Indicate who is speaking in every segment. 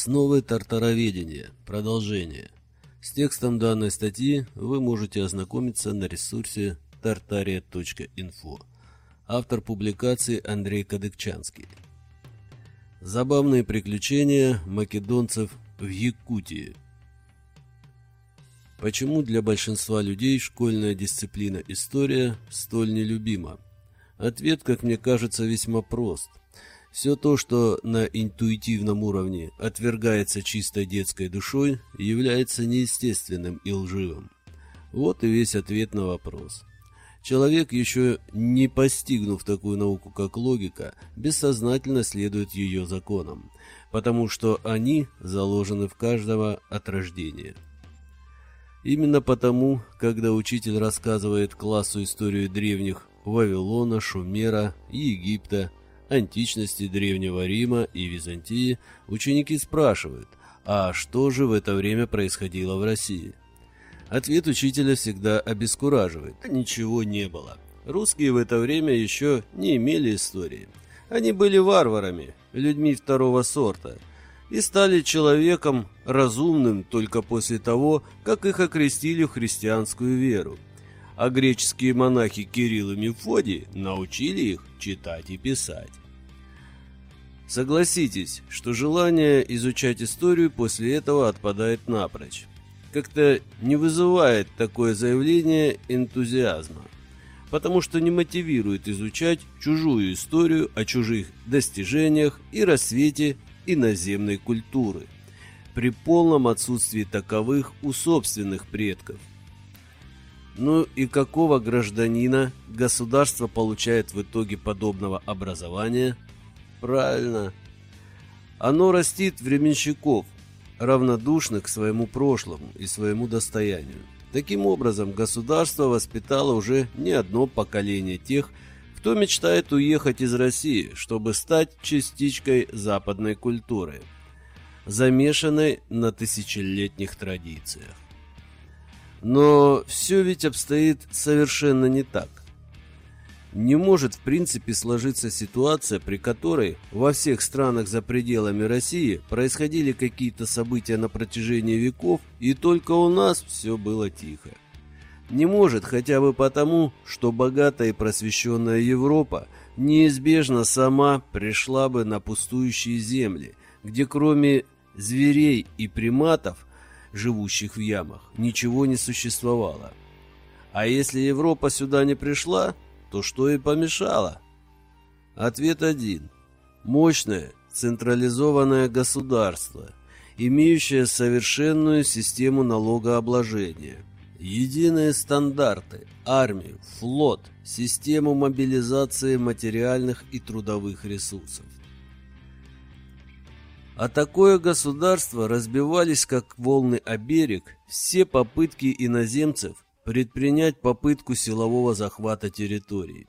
Speaker 1: Основы тартароведения. Продолжение. С текстом данной статьи вы можете ознакомиться на ресурсе tartaria.info. Автор публикации Андрей Кадыкчанский. Забавные приключения македонцев в Якутии. Почему для большинства людей школьная дисциплина история столь нелюбима? Ответ, как мне кажется, весьма прост. Все то, что на интуитивном уровне отвергается чистой детской душой, является неестественным и лживым. Вот и весь ответ на вопрос. Человек, еще не постигнув такую науку, как логика, бессознательно следует ее законам, потому что они заложены в каждого от рождения. Именно потому, когда учитель рассказывает классу историю древних Вавилона, Шумера, Египта, античности Древнего Рима и Византии, ученики спрашивают, а что же в это время происходило в России? Ответ учителя всегда обескураживает. Ничего не было. Русские в это время еще не имели истории. Они были варварами, людьми второго сорта, и стали человеком разумным только после того, как их окрестили в христианскую веру. А греческие монахи Кирилл и Мефодий научили их читать и писать. Согласитесь, что желание изучать историю после этого отпадает напрочь как-то не вызывает такое заявление энтузиазма, потому что не мотивирует изучать чужую историю о чужих достижениях и рассвете иноземной культуры, при полном отсутствии таковых у собственных предков. Ну и какого гражданина государство получает в итоге подобного образования? Правильно. Оно растит временщиков, равнодушных к своему прошлому и своему достоянию. Таким образом, государство воспитало уже не одно поколение тех, кто мечтает уехать из России, чтобы стать частичкой западной культуры, замешанной на тысячелетних традициях. Но все ведь обстоит совершенно не так. Не может в принципе сложиться ситуация, при которой во всех странах за пределами России происходили какие-то события на протяжении веков, и только у нас все было тихо. Не может хотя бы потому, что богатая и просвещенная Европа неизбежно сама пришла бы на пустующие земли, где кроме зверей и приматов, живущих в ямах, ничего не существовало. А если Европа сюда не пришла, то что и помешало? Ответ один. Мощное, централизованное государство, имеющее совершенную систему налогообложения, единые стандарты, армию, флот, систему мобилизации материальных и трудовых ресурсов. А такое государство разбивались как волны о берег все попытки иноземцев предпринять попытку силового захвата территории.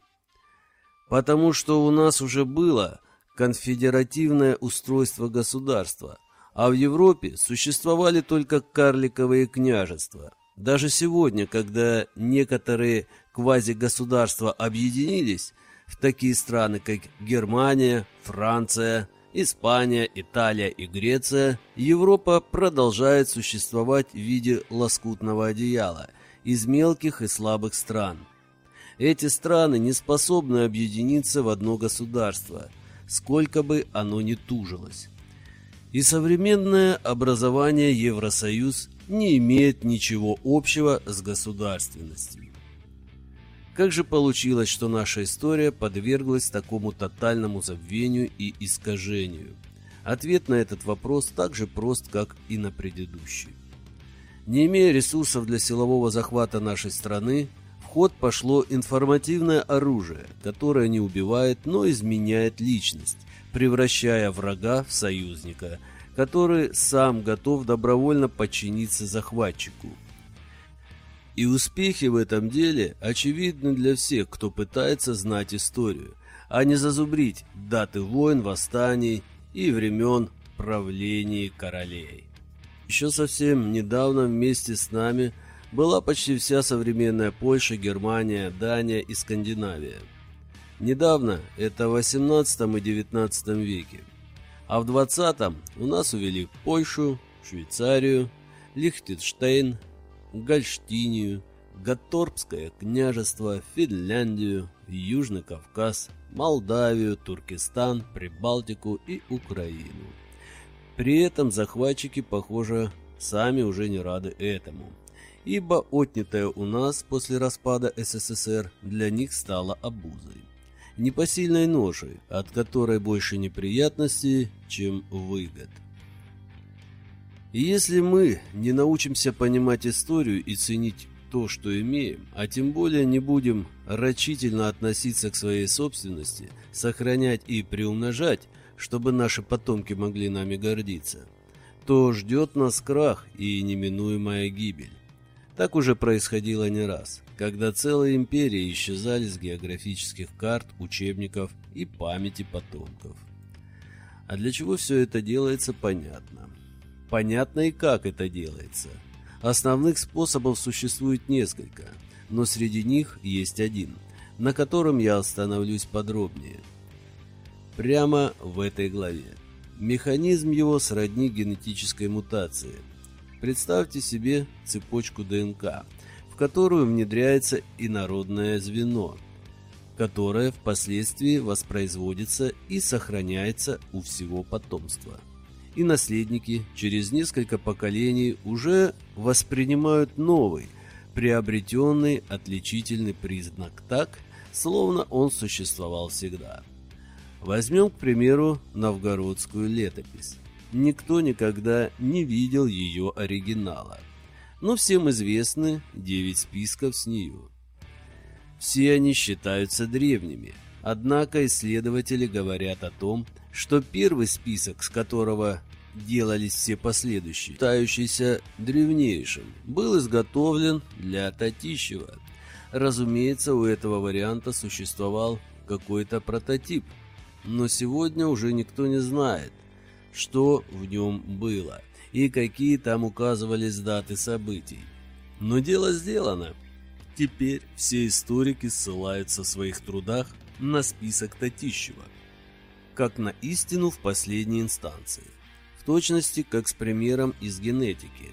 Speaker 1: Потому что у нас уже было конфедеративное устройство государства, а в Европе существовали только карликовые княжества. Даже сегодня, когда некоторые квазигосударства объединились в такие страны, как Германия, Франция, Испания, Италия и Греция, Европа продолжает существовать в виде лоскутного одеяла – из мелких и слабых стран. Эти страны не способны объединиться в одно государство, сколько бы оно ни тужилось. И современное образование Евросоюз не имеет ничего общего с государственностью. Как же получилось, что наша история подверглась такому тотальному забвению и искажению? Ответ на этот вопрос так же прост, как и на предыдущий. Не имея ресурсов для силового захвата нашей страны, в ход пошло информативное оружие, которое не убивает, но изменяет личность, превращая врага в союзника, который сам готов добровольно подчиниться захватчику. И успехи в этом деле очевидны для всех, кто пытается знать историю, а не зазубрить даты войн, восстаний и времен правления королей. Еще совсем недавно вместе с нами была почти вся современная Польша, Германия, Дания и Скандинавия. Недавно, это в 18 и 19 веке. А в 20-м у нас увели Польшу, Швейцарию, Лихтенштейн, Гольштинию, Гаторбское княжество, Финляндию, Южный Кавказ, Молдавию, Туркестан, Прибалтику и Украину. При этом захватчики, похоже, сами уже не рады этому, ибо отнятое у нас после распада СССР для них стало обузой. Непосильной ношей, от которой больше неприятностей, чем выгод. Если мы не научимся понимать историю и ценить то, что имеем, а тем более не будем рачительно относиться к своей собственности, сохранять и приумножать, чтобы наши потомки могли нами гордиться, то ждет нас крах и неминуемая гибель. Так уже происходило не раз, когда целые империи исчезали с географических карт, учебников и памяти потомков. А для чего все это делается, понятно. Понятно и как это делается – Основных способов существует несколько, но среди них есть один, на котором я остановлюсь подробнее. Прямо в этой главе. Механизм его сродни генетической мутации. Представьте себе цепочку ДНК, в которую внедряется инородное звено, которое впоследствии воспроизводится и сохраняется у всего потомства и наследники через несколько поколений уже воспринимают новый, приобретенный отличительный признак так, словно он существовал всегда. Возьмем, к примеру, новгородскую летопись. Никто никогда не видел ее оригинала, но всем известны девять списков с нее. Все они считаются древними, однако исследователи говорят о том, что первый список, с которого делались все последующие, считающийся древнейшим, был изготовлен для Татищева. Разумеется, у этого варианта существовал какой-то прототип, но сегодня уже никто не знает, что в нем было и какие там указывались даты событий. Но дело сделано. Теперь все историки ссылаются в своих трудах на список Татищева – как на истину в последней инстанции. В точности, как с примером из генетики.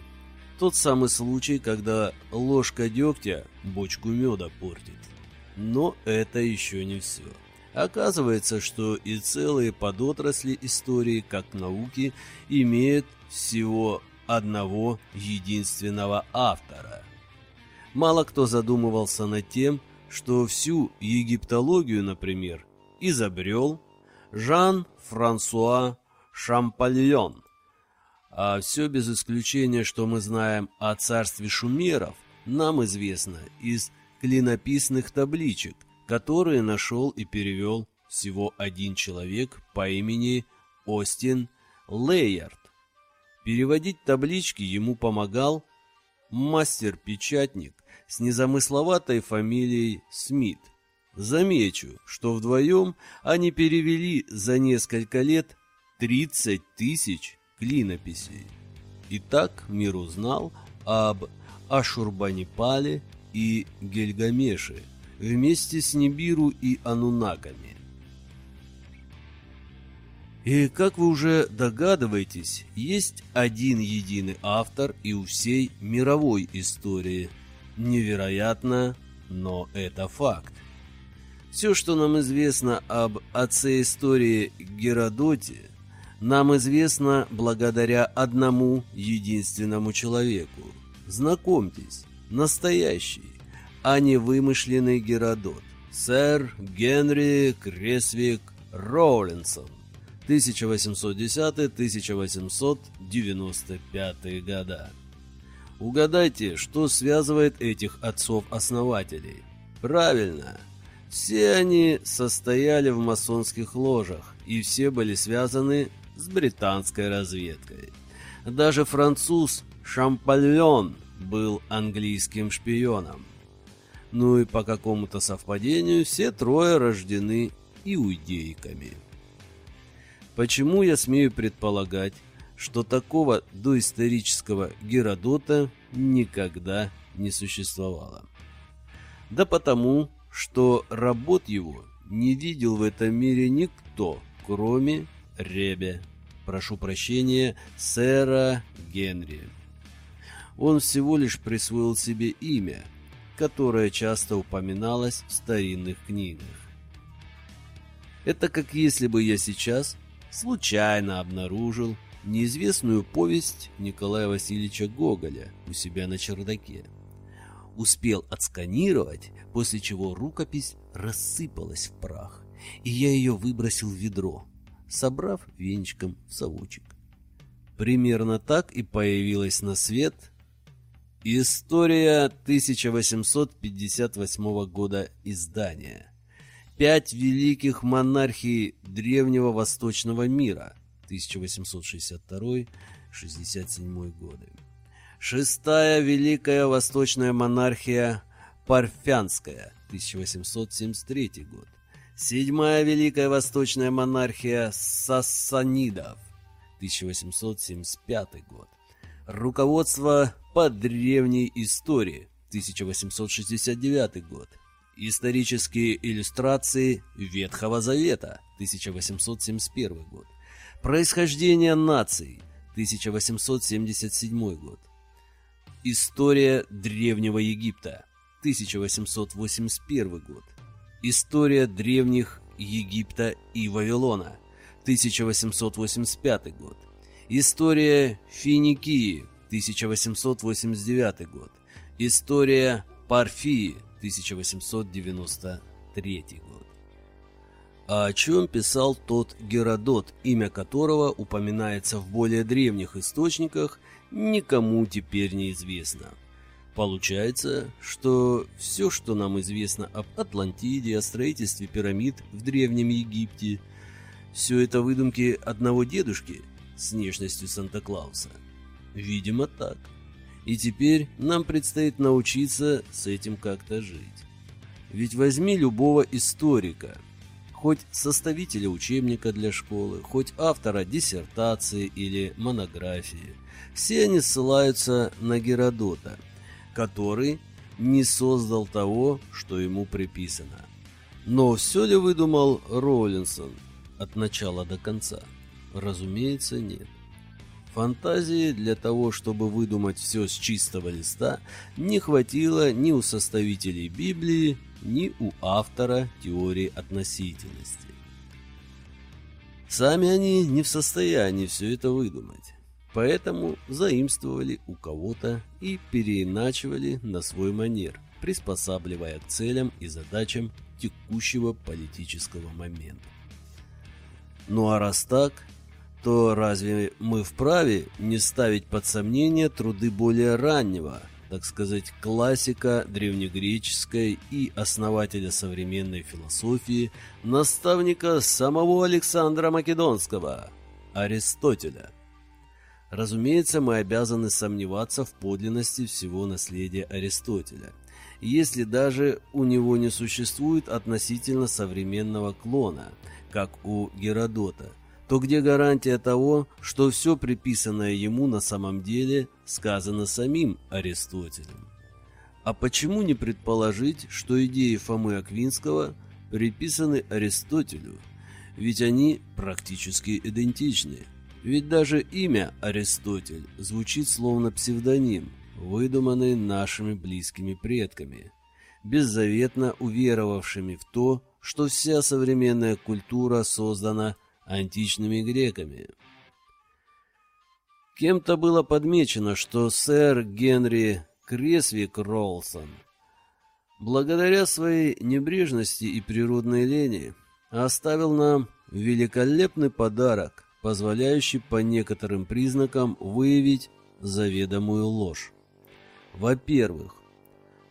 Speaker 1: Тот самый случай, когда ложка дегтя бочку меда портит. Но это еще не все. Оказывается, что и целые подотрасли истории, как науки, имеют всего одного единственного автора. Мало кто задумывался над тем, что всю египтологию, например, изобрел Жан-Франсуа Шампальон. А все без исключения, что мы знаем о царстве шумеров, нам известно из клинописных табличек, которые нашел и перевел всего один человек по имени Остин Лейерт. Переводить таблички ему помогал мастер-печатник с незамысловатой фамилией Смит – Замечу, что вдвоем они перевели за несколько лет 30 тысяч клинописей. Итак, мир узнал об Ашурбанипале и Гельгамеше вместе с Нибиру и Анунаками. И, как вы уже догадываетесь, есть один единый автор и у всей мировой истории. Невероятно, но это факт. Все, что нам известно об отце истории Геродоте, нам известно благодаря одному единственному человеку. Знакомьтесь, настоящий, а не вымышленный Геродот. Сэр Генри Кресвик Роулинсон. 1810-1895 года. Угадайте, что связывает этих отцов-основателей? Правильно, все они состояли в масонских ложах, и все были связаны с британской разведкой. Даже француз Шампальон был английским шпионом. Ну и по какому-то совпадению все трое рождены иудейками. Почему я смею предполагать, что такого доисторического Геродота никогда не существовало? Да потому, что работ его не видел в этом мире никто, кроме Ребе прошу прощения, сэра Генри. Он всего лишь присвоил себе имя, которое часто упоминалось в старинных книгах. Это как если бы я сейчас случайно обнаружил неизвестную повесть Николая Васильевича Гоголя у себя на чердаке. Успел отсканировать, после чего рукопись рассыпалась в прах, и я ее выбросил в ведро, собрав венчиком в совочек. Примерно так и появилась на свет История 1858 года издания. Пять великих монархий древнего восточного мира 1862-67 годы. Шестая великая восточная монархия Парфянская 1873 год. Седьмая великая восточная монархия Сассанидов 1875 год. Руководство по древней истории 1869 год. Исторические иллюстрации Ветхого Завета 1871 год. Происхождение наций 1877 год. История Древнего Египта 1881 год. История древних Египта и Вавилона 1885 год. История Финикии 1889 год. История Парфии 1893 год. О чем писал тот Геродот, имя которого упоминается в более древних источниках, никому теперь не известно. Получается, что все, что нам известно об Атлантиде, о строительстве пирамид в Древнем Египте, все это выдумки одного дедушки с внешностью Санта-Клауса. Видимо, так. И теперь нам предстоит научиться с этим как-то жить. Ведь возьми любого историка, хоть составителя учебника для школы, хоть автора диссертации или монографии, все они ссылаются на Геродота, который не создал того, что ему приписано. Но все ли выдумал Роллинсон от начала до конца? Разумеется, нет. Фантазии для того, чтобы выдумать все с чистого листа, не хватило ни у составителей Библии, ни у автора теории относительности. Сами они не в состоянии все это выдумать, поэтому заимствовали у кого-то и переиначивали на свой манер, приспосабливая к целям и задачам текущего политического момента. Ну а раз так, то разве мы вправе не ставить под сомнение труды более раннего, так сказать, классика древнегреческой и основателя современной философии, наставника самого Александра Македонского, Аристотеля? Разумеется, мы обязаны сомневаться в подлинности всего наследия Аристотеля, если даже у него не существует относительно современного клона, как у Геродота, то где гарантия того, что все приписанное ему на самом деле сказано самим Аристотелем? А почему не предположить, что идеи Фомы Аквинского приписаны Аристотелю? Ведь они практически идентичны. Ведь даже имя Аристотель звучит словно псевдоним, выдуманный нашими близкими предками, беззаветно уверовавшими в то, что вся современная культура создана античными греками. Кем-то было подмечено, что сэр Генри Кресвик Ролсон, благодаря своей небрежности и природной лени, оставил нам великолепный подарок, позволяющий по некоторым признакам выявить заведомую ложь. Во-первых,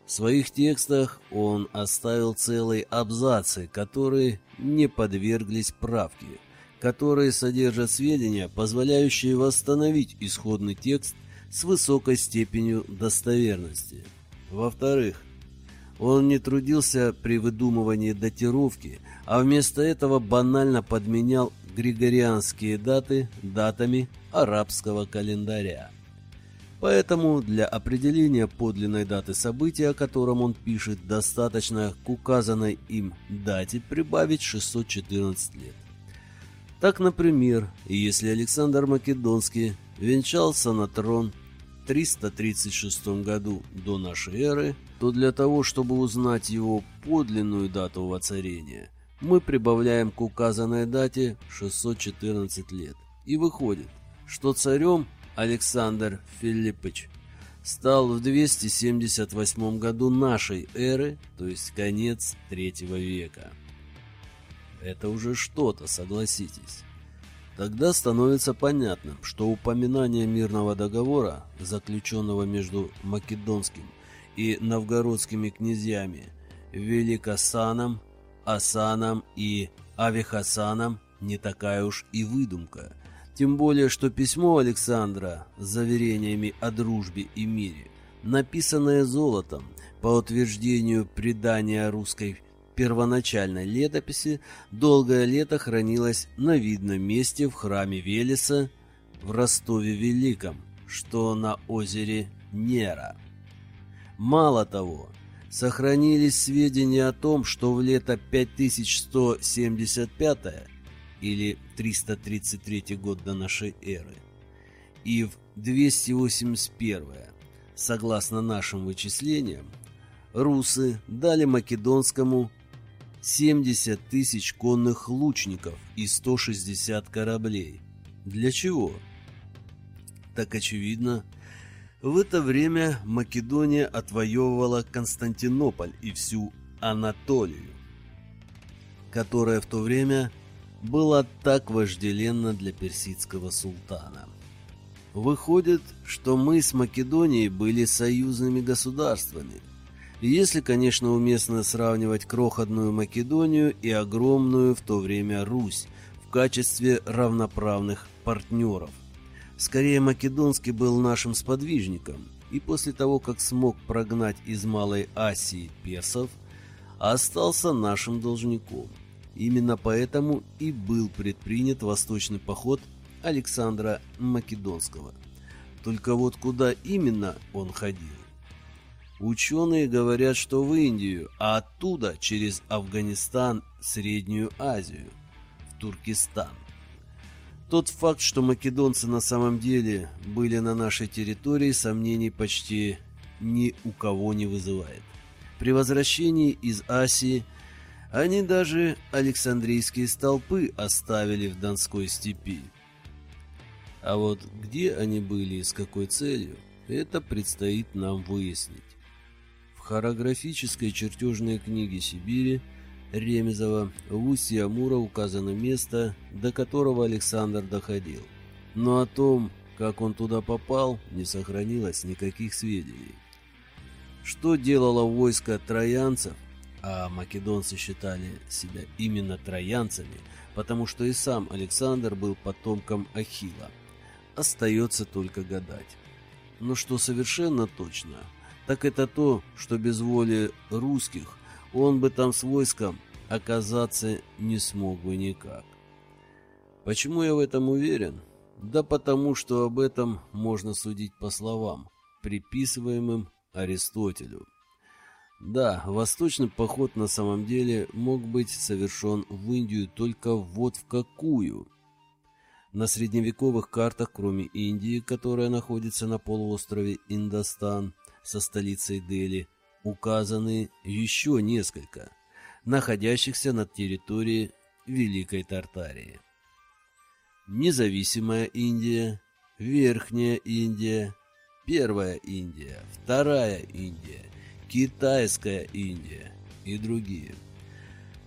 Speaker 1: в своих текстах он оставил целые абзацы, которые не подверглись правке – которые содержат сведения, позволяющие восстановить исходный текст с высокой степенью достоверности. Во-вторых, он не трудился при выдумывании датировки, а вместо этого банально подменял григорианские даты датами арабского календаря. Поэтому для определения подлинной даты события, о котором он пишет, достаточно к указанной им дате прибавить 614 лет. Так, например, если Александр Македонский венчался на трон в 336 году до нашей эры, то для того, чтобы узнать его подлинную дату воцарения, мы прибавляем к указанной дате 614 лет. И выходит, что царем Александр Филиппович стал в 278 году нашей эры, то есть конец третьего века. Это уже что-то, согласитесь. Тогда становится понятным, что упоминание мирного договора, заключенного между Македонским и новгородскими князьями Великосаном, Асаном и Авихасаном, не такая уж и выдумка. Тем более, что письмо Александра с заверениями о дружбе и мире, написанное золотом по утверждению предания русской первоначальной летописи долгое лето хранилась на видном месте в храме Велеса в Ростове-Великом, что на озере Нера. Мало того, сохранились сведения о том, что в лето 5175 или 333 год до нашей эры и в 281 согласно нашим вычислениям, русы дали македонскому 70 тысяч конных лучников и 160 кораблей. Для чего? Так очевидно, в это время Македония отвоевывала Константинополь и всю Анатолию, которая в то время была так вожделенна для персидского султана. Выходит, что мы с Македонией были союзными государствами – если, конечно, уместно сравнивать крохотную Македонию и огромную в то время Русь в качестве равноправных партнеров. Скорее, Македонский был нашим сподвижником, и после того, как смог прогнать из Малой Асии персов, остался нашим должником. Именно поэтому и был предпринят восточный поход Александра Македонского. Только вот куда именно он ходил? Ученые говорят, что в Индию, а оттуда через Афганистан, Среднюю Азию, в Туркестан. Тот факт, что македонцы на самом деле были на нашей территории, сомнений почти ни у кого не вызывает. При возвращении из Асии они даже Александрийские столпы оставили в Донской степи. А вот где они были и с какой целью, это предстоит нам выяснить хорографической чертежной книге Сибири Ремезова в устье Амура указано место, до которого Александр доходил. Но о том, как он туда попал, не сохранилось никаких сведений. Что делало войско троянцев, а македонцы считали себя именно троянцами, потому что и сам Александр был потомком Ахила, остается только гадать. Но что совершенно точно – так это то, что без воли русских он бы там с войском оказаться не смог бы никак. Почему я в этом уверен? Да потому, что об этом можно судить по словам, приписываемым Аристотелю. Да, восточный поход на самом деле мог быть совершен в Индию только вот в какую. На средневековых картах, кроме Индии, которая находится на полуострове Индостан, со столицей Дели указаны еще несколько, находящихся на территории Великой Тартарии. Независимая Индия, Верхняя Индия, Первая Индия, Вторая Индия, Китайская Индия и другие.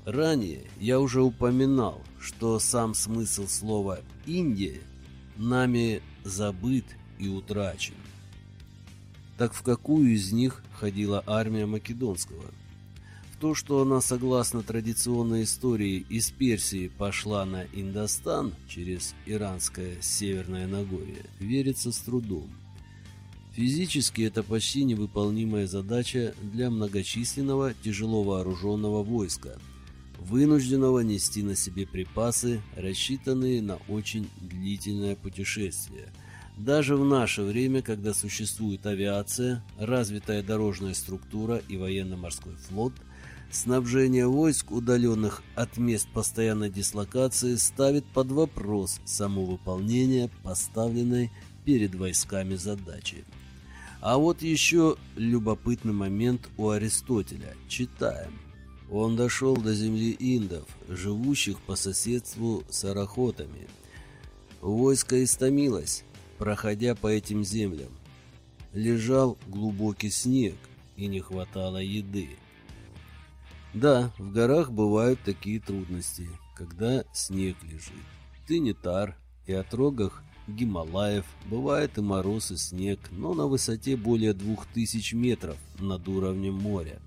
Speaker 1: Ранее я уже упоминал, что сам смысл слова «Индия» нами забыт и утрачен так в какую из них ходила армия Македонского? В то, что она, согласно традиционной истории, из Персии пошла на Индостан через иранское Северное Нагорье, верится с трудом. Физически это почти невыполнимая задача для многочисленного тяжело вооруженного войска, вынужденного нести на себе припасы, рассчитанные на очень длительное путешествие – даже в наше время, когда существует авиация, развитая дорожная структура и военно-морской флот, снабжение войск, удаленных от мест постоянной дислокации, ставит под вопрос само выполнение поставленной перед войсками задачи. А вот еще любопытный момент у Аристотеля. Читаем. Он дошел до земли индов, живущих по соседству с арахотами. Войско истомилось, проходя по этим землям. Лежал глубокий снег, и не хватало еды. Да, в горах бывают такие трудности, когда снег лежит. Ты не тар, и отрогах Гималаев бывает и мороз, и снег, но на высоте более двух тысяч метров над уровнем моря.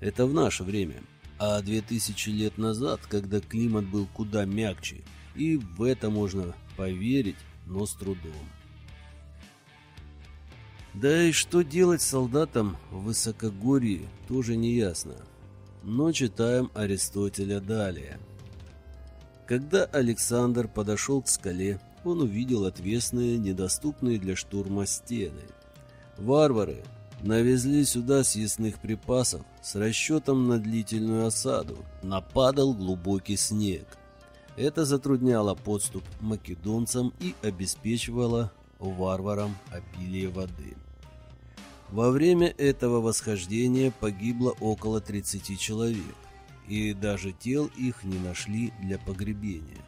Speaker 1: Это в наше время. А две тысячи лет назад, когда климат был куда мягче, и в это можно поверить, но с трудом. Да и что делать солдатам в высокогорье, тоже не ясно. Но читаем Аристотеля далее. Когда Александр подошел к скале, он увидел отвесные, недоступные для штурма стены. Варвары Навезли сюда съестных припасов с расчетом на длительную осаду. Нападал глубокий снег. Это затрудняло подступ македонцам и обеспечивало варварам обилие воды. Во время этого восхождения погибло около 30 человек, и даже тел их не нашли для погребения.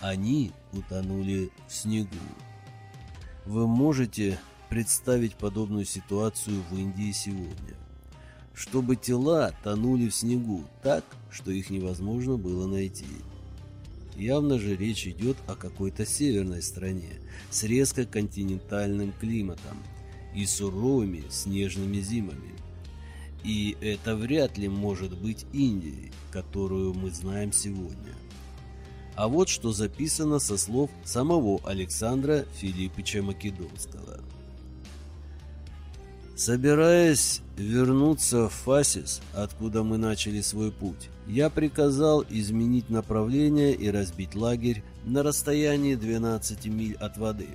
Speaker 1: Они утонули в снегу. Вы можете представить подобную ситуацию в Индии сегодня. Чтобы тела тонули в снегу так, что их невозможно было найти. Явно же речь идет о какой-то северной стране с резко континентальным климатом и суровыми снежными зимами. И это вряд ли может быть Индией, которую мы знаем сегодня. А вот что записано со слов самого Александра Филиппича Македонского. Собираясь вернуться в Фасис, откуда мы начали свой путь, я приказал изменить направление и разбить лагерь на расстоянии 12 миль от воды.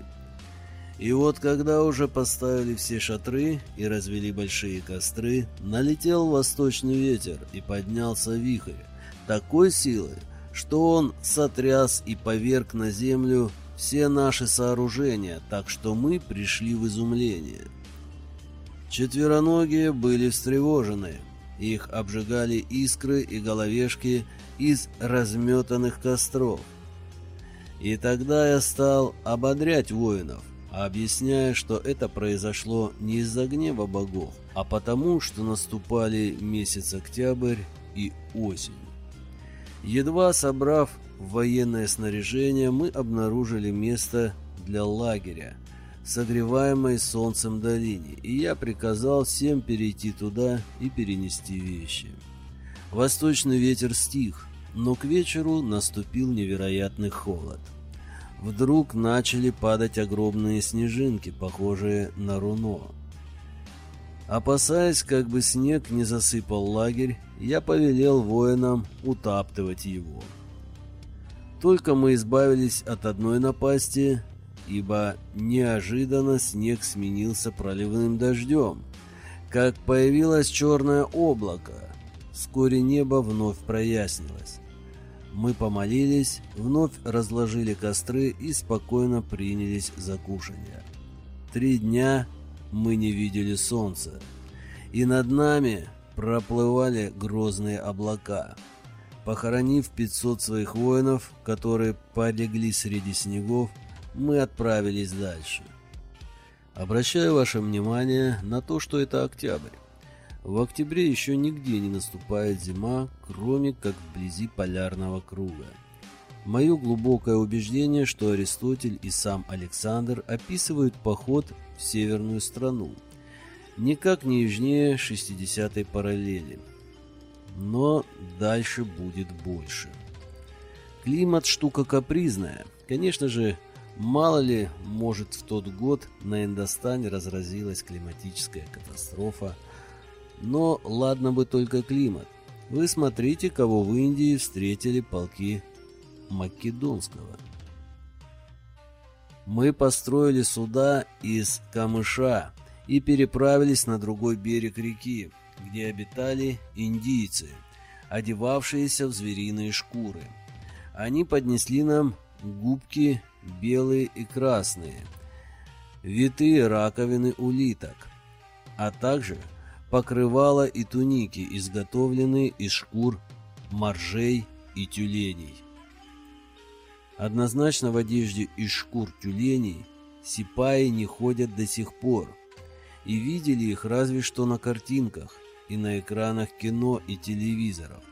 Speaker 1: И вот когда уже поставили все шатры и развели большие костры, налетел восточный ветер и поднялся вихрь такой силы, что он сотряс и поверг на землю все наши сооружения, так что мы пришли в изумление. Четвероногие были встревожены. Их обжигали искры и головешки из разметанных костров. И тогда я стал ободрять воинов, объясняя, что это произошло не из-за гнева богов, а потому, что наступали месяц октябрь и осень. Едва собрав военное снаряжение, мы обнаружили место для лагеря, согреваемой солнцем долине, и я приказал всем перейти туда и перенести вещи. Восточный ветер стих, но к вечеру наступил невероятный холод. Вдруг начали падать огромные снежинки, похожие на руно. Опасаясь, как бы снег не засыпал лагерь, я повелел воинам утаптывать его. Только мы избавились от одной напасти, ибо неожиданно снег сменился проливным дождем. Как появилось черное облако, вскоре небо вновь прояснилось. Мы помолились, вновь разложили костры и спокойно принялись за кушанье. Три дня мы не видели солнца, и над нами проплывали грозные облака. Похоронив 500 своих воинов, которые полегли среди снегов, мы отправились дальше. Обращаю ваше внимание на то, что это октябрь. В октябре еще нигде не наступает зима, кроме как вблизи полярного круга. Мое глубокое убеждение, что Аристотель и сам Александр описывают поход в северную страну, никак не южнее 60-й параллели. Но дальше будет больше. Климат штука капризная. Конечно же, Мало ли, может, в тот год на Индостане разразилась климатическая катастрофа. Но ладно бы только климат. Вы смотрите, кого в Индии встретили полки Македонского. Мы построили суда из камыша и переправились на другой берег реки, где обитали индийцы, одевавшиеся в звериные шкуры. Они поднесли нам губки белые и красные, витые раковины улиток, а также покрывала и туники, изготовленные из шкур моржей и тюленей. Однозначно в одежде из шкур тюленей сипаи не ходят до сих пор, и видели их разве что на картинках и на экранах кино и телевизоров.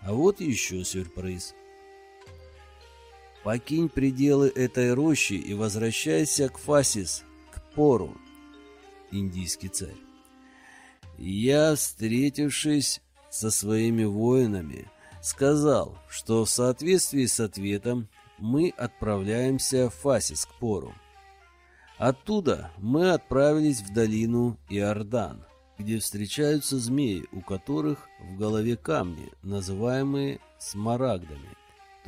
Speaker 1: А вот еще сюрприз. Покинь пределы этой рощи и возвращайся к Фасис, к Пору, индийский царь. Я, встретившись со своими воинами, сказал, что в соответствии с ответом мы отправляемся в Фасис к Пору. Оттуда мы отправились в долину Иордан, где встречаются змеи, у которых в голове камни, называемые смарагдами,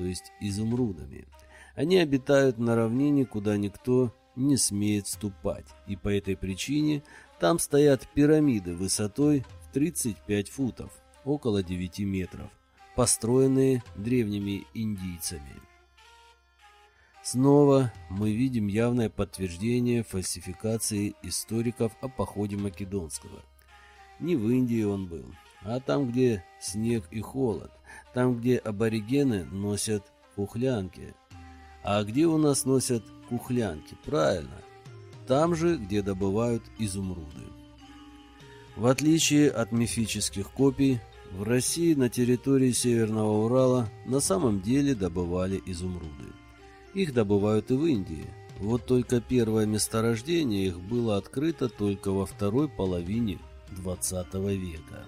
Speaker 1: то есть изумрудами. Они обитают на равнине, куда никто не смеет ступать, и по этой причине там стоят пирамиды высотой в 35 футов, около 9 метров, построенные древними индийцами. Снова мы видим явное подтверждение фальсификации историков о походе Македонского. Не в Индии он был, а там, где снег и холод, там, где аборигены носят кухлянки. А где у нас носят кухлянки? Правильно, там же, где добывают изумруды. В отличие от мифических копий, в России на территории Северного Урала на самом деле добывали изумруды. Их добывают и в Индии. Вот только первое месторождение их было открыто только во второй половине 20 века.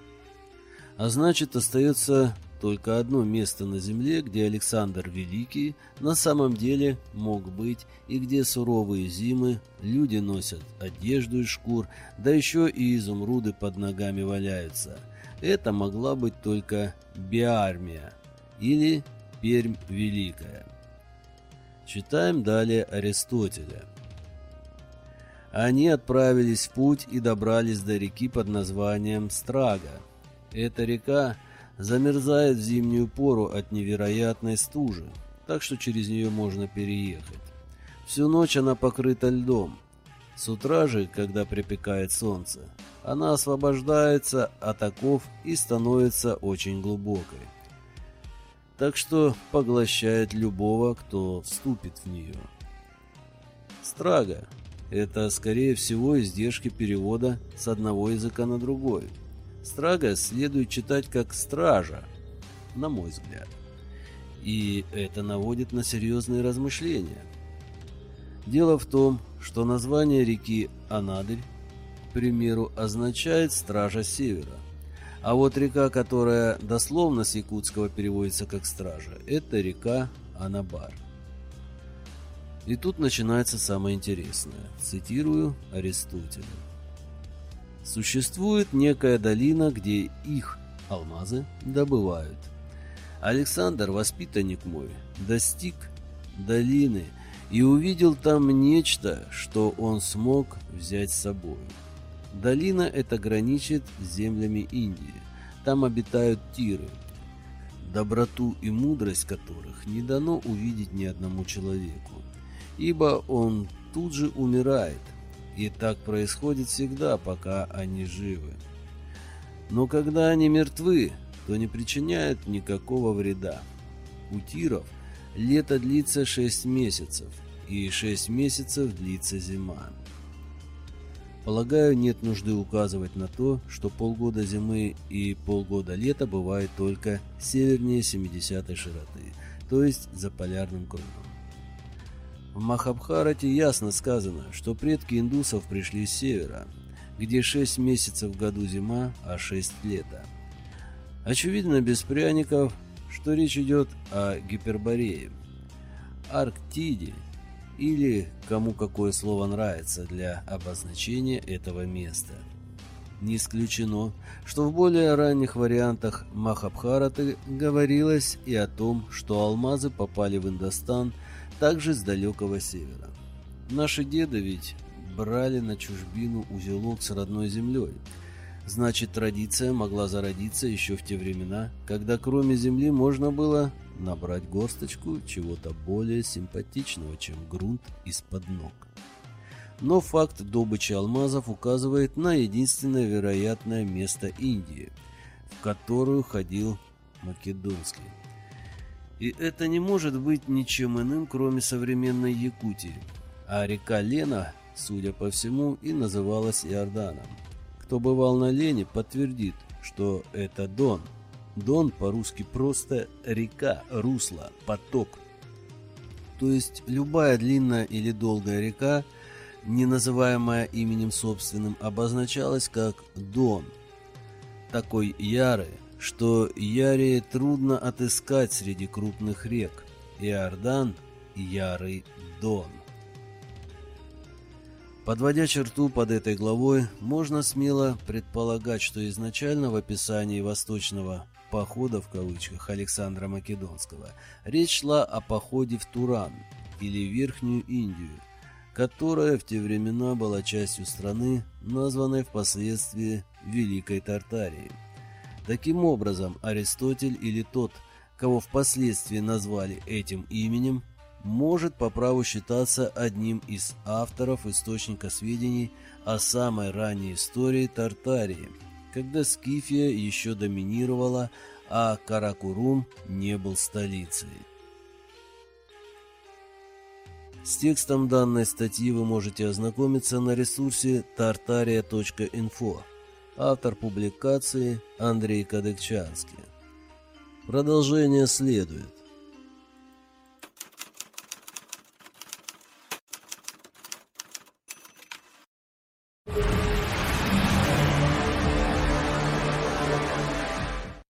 Speaker 1: А значит, остается только одно место на земле, где Александр Великий на самом деле мог быть, и где суровые зимы люди носят одежду из шкур, да еще и изумруды под ногами валяются. Это могла быть только Биармия или Пермь Великая. Читаем далее Аристотеля. Они отправились в путь и добрались до реки под названием Страга. Эта река замерзает в зимнюю пору от невероятной стужи, так что через нее можно переехать. Всю ночь она покрыта льдом. С утра же, когда припекает солнце, она освобождается от оков и становится очень глубокой. Так что поглощает любого, кто вступит в нее. Страга – это, скорее всего, издержки перевода с одного языка на другой – Страга следует читать как «стража», на мой взгляд. И это наводит на серьезные размышления. Дело в том, что название реки Анадырь, к примеру, означает «стража севера». А вот река, которая дословно с якутского переводится как «стража», это река Анабар. И тут начинается самое интересное. Цитирую Аристотеля. Существует некая долина, где их, алмазы, добывают. Александр, воспитанник мой, достиг долины и увидел там нечто, что он смог взять с собой. Долина эта граничит с землями Индии. Там обитают тиры, доброту и мудрость которых не дано увидеть ни одному человеку, ибо он тут же умирает, и так происходит всегда, пока они живы. Но когда они мертвы, то не причиняют никакого вреда. У тиров лето длится 6 месяцев, и 6 месяцев длится зима. Полагаю, нет нужды указывать на то, что полгода зимы и полгода лета бывает только севернее 70 широты, то есть за полярным кругом. В Махабхарате ясно сказано, что предки индусов пришли с севера, где 6 месяцев в году зима, а 6 лето. Очевидно, без пряников, что речь идет о Гиперборее, Арктиде или кому какое слово нравится для обозначения этого места. Не исключено, что в более ранних вариантах Махабхараты говорилось и о том, что алмазы попали в Индостан – также с далекого севера. Наши деды ведь брали на чужбину узелок с родной землей. Значит, традиция могла зародиться еще в те времена, когда кроме земли можно было набрать горсточку чего-то более симпатичного, чем грунт из-под ног. Но факт добычи алмазов указывает на единственное вероятное место Индии, в которую ходил Македонский. И это не может быть ничем иным, кроме современной Якутии. А река Лена, судя по всему, и называлась Иорданом. Кто бывал на Лене, подтвердит, что это Дон. Дон по-русски просто река, русло, поток. То есть любая длинная или долгая река, не называемая именем собственным, обозначалась как Дон. Такой ярый, что Ярии трудно отыскать среди крупных рек. Иордан – Ярый Дон. Подводя черту под этой главой, можно смело предполагать, что изначально в описании восточного «похода» в кавычках Александра Македонского речь шла о походе в Туран или Верхнюю Индию, которая в те времена была частью страны, названной впоследствии Великой Тартарией. Таким образом, Аристотель или тот, кого впоследствии назвали этим именем, может по праву считаться одним из авторов источника сведений о самой ранней истории Тартарии, когда Скифия еще доминировала, а Каракурум не был столицей. С текстом данной статьи вы можете ознакомиться на ресурсе tartaria.info. Автор публикации Андрей Кадыкчанский. Продолжение следует.